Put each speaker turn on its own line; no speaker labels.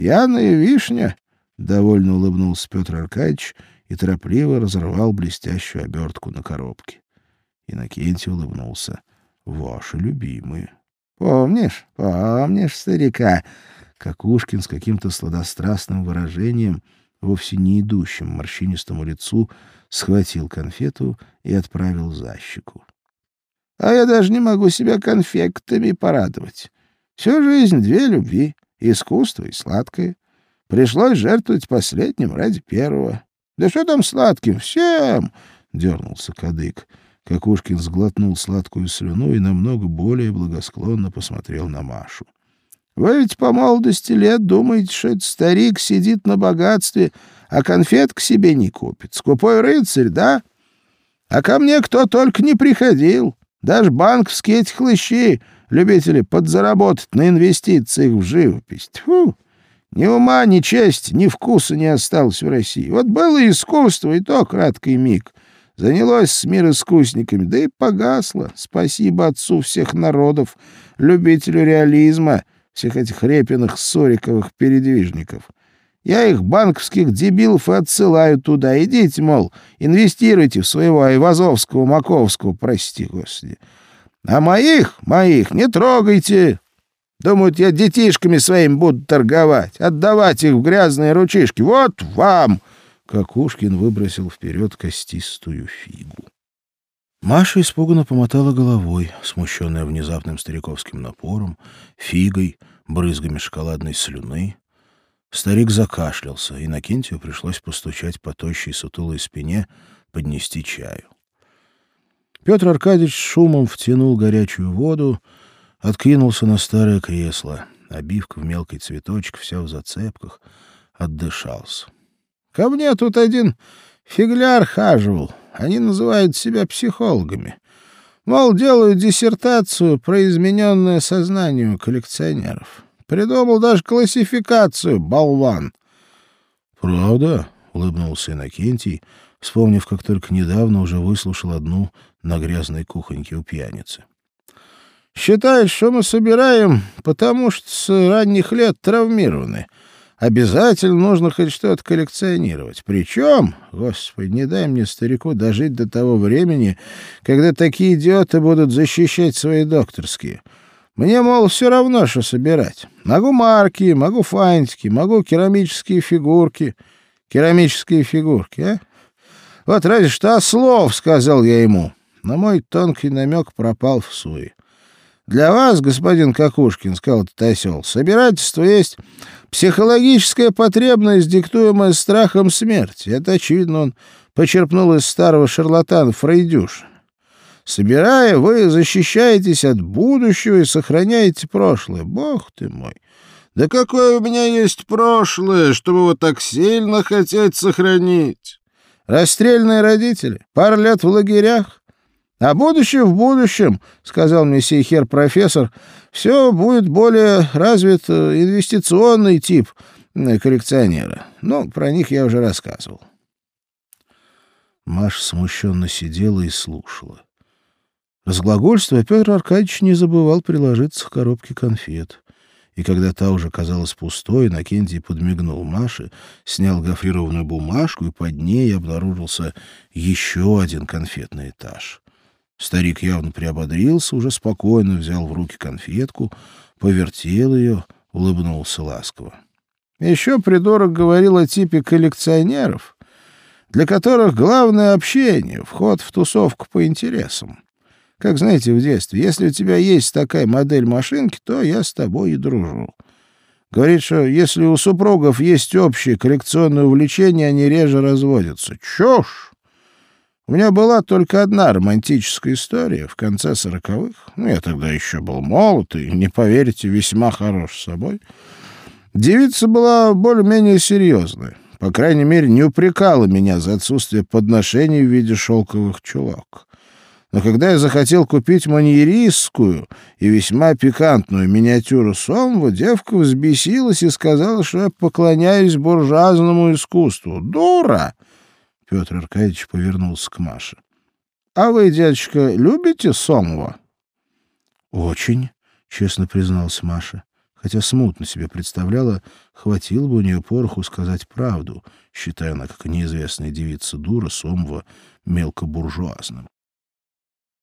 Пьяная вишня, — довольно улыбнулся Петр Аркадьевич и торопливо разорвал блестящую обертку на коробке. Иннокентий улыбнулся. — Ваши любимые. — Помнишь, помнишь старика? Какушкин с каким-то сладострастным выражением, вовсе не идущим морщинистому лицу, схватил конфету и отправил за щеку. — А я даже не могу себя конфектами порадовать. Всю жизнь две любви — искусство и сладкое. Пришлось жертвовать последним ради первого. Да что там сладким? Всем! — дернулся кадык. Какушкин сглотнул сладкую слюну и намного более благосклонно посмотрел на Машу. — Вы ведь по молодости лет думаете, что этот старик сидит на богатстве, а конфет к себе не купит. Скупой рыцарь, да? А ко мне кто только не приходил. Даже банковские эти хлыщи, любители подзаработать на инвестициях в живопись. Тьфу! Ни ума, ни чести, ни вкуса не осталось в России. Вот было искусство, и то краткий миг. Занялось с мироискусниками, да и погасло. Спасибо отцу всех народов, любителю реализма, всех этих репиных, сориковых передвижников. Я их, банковских дебилов, и отсылаю туда. Идите, мол, инвестируйте в своего Айвазовского, Маковского, прости, господи. А моих, моих не трогайте. Думают, я детишками своим буду торговать, отдавать их в грязные ручишки. Вот вам!» Какушкин выбросил вперед костистую фигу. Маша испуганно помотала головой, смущенная внезапным стариковским напором, фигой, брызгами шоколадной слюны. Старик закашлялся, и Накентию пришлось постучать по тощей сутулой спине, поднести чаю. Петр Аркадьевич шумом втянул горячую воду, Откинулся на старое кресло. Обивка в мелкий цветочек, вся в зацепках. Отдышался. — Ко мне тут один фигляр хаживал. Они называют себя психологами. Мол, делают диссертацию про измененное сознание у коллекционеров. Придумал даже классификацию, болван. — Правда? — улыбнулся Иннокентий, вспомнив, как только недавно уже выслушал одну на грязной кухоньке у пьяницы. Считает, что мы собираем, потому что с ранних лет травмированы. Обязательно нужно хоть что-то коллекционировать. Причем, господи, не дай мне, старику, дожить до того времени, когда такие идиоты будут защищать свои докторские. Мне, мол, все равно, что собирать. Могу марки, могу фантики, могу керамические фигурки. Керамические фигурки, а? Вот разве что слов, сказал я ему. Но мой тонкий намек пропал в суе. Для вас, господин Какушкин, — сказал этот осел, — собирательство есть психологическая потребность, диктуемая страхом смерти. Это, очевидно, он почерпнул из старого шарлатана Фрейдюша. Собирая, вы защищаетесь от будущего и сохраняете прошлое. Бог ты мой! Да какое у меня есть прошлое, чтобы вот так сильно хотеть сохранить? Расстрельные родители, пара лет в лагерях, а будущее в будущем, — сказал мне сей хер-профессор, — все будет более развит э, инвестиционный тип коллекционера. Ну, про них я уже рассказывал. Маша смущенно сидела и слушала. Разглагольствуя, Петр Аркадьевич не забывал приложиться к коробке конфет. И когда та уже казалась пустой, Накентий подмигнул Маше, снял гофрированную бумажку, и под ней обнаружился еще один конфетный этаж. Старик явно приободрился, уже спокойно взял в руки конфетку, повертел ее, улыбнулся ласково. Еще придурок говорил о типе коллекционеров, для которых главное общение, вход в тусовку по интересам. Как знаете в детстве, если у тебя есть такая модель машинки, то я с тобой и дружу. Говорит, что если у супругов есть общее коллекционное увлечение, они реже разводятся. Чушь! У меня была только одна романтическая история в конце сороковых. Ну, я тогда еще был молод и, не поверите, весьма хорош собой. Девица была более-менее серьезная. По крайней мере, не упрекала меня за отсутствие подношений в виде шелковых чулок. Но когда я захотел купить маньеристскую и весьма пикантную миниатюру Сомва, девка взбесилась и сказала, что я поклоняюсь буржуазному искусству. Дура! Петр Аркадьевич повернулся к Маше. — А вы, дядечка, любите Сомова? — Очень, — честно признался Маша. — хотя смутно себе представляла, хватило бы у нее пороху сказать правду, считая она, как неизвестная девица дура, Сомова, мелкобуржуазным.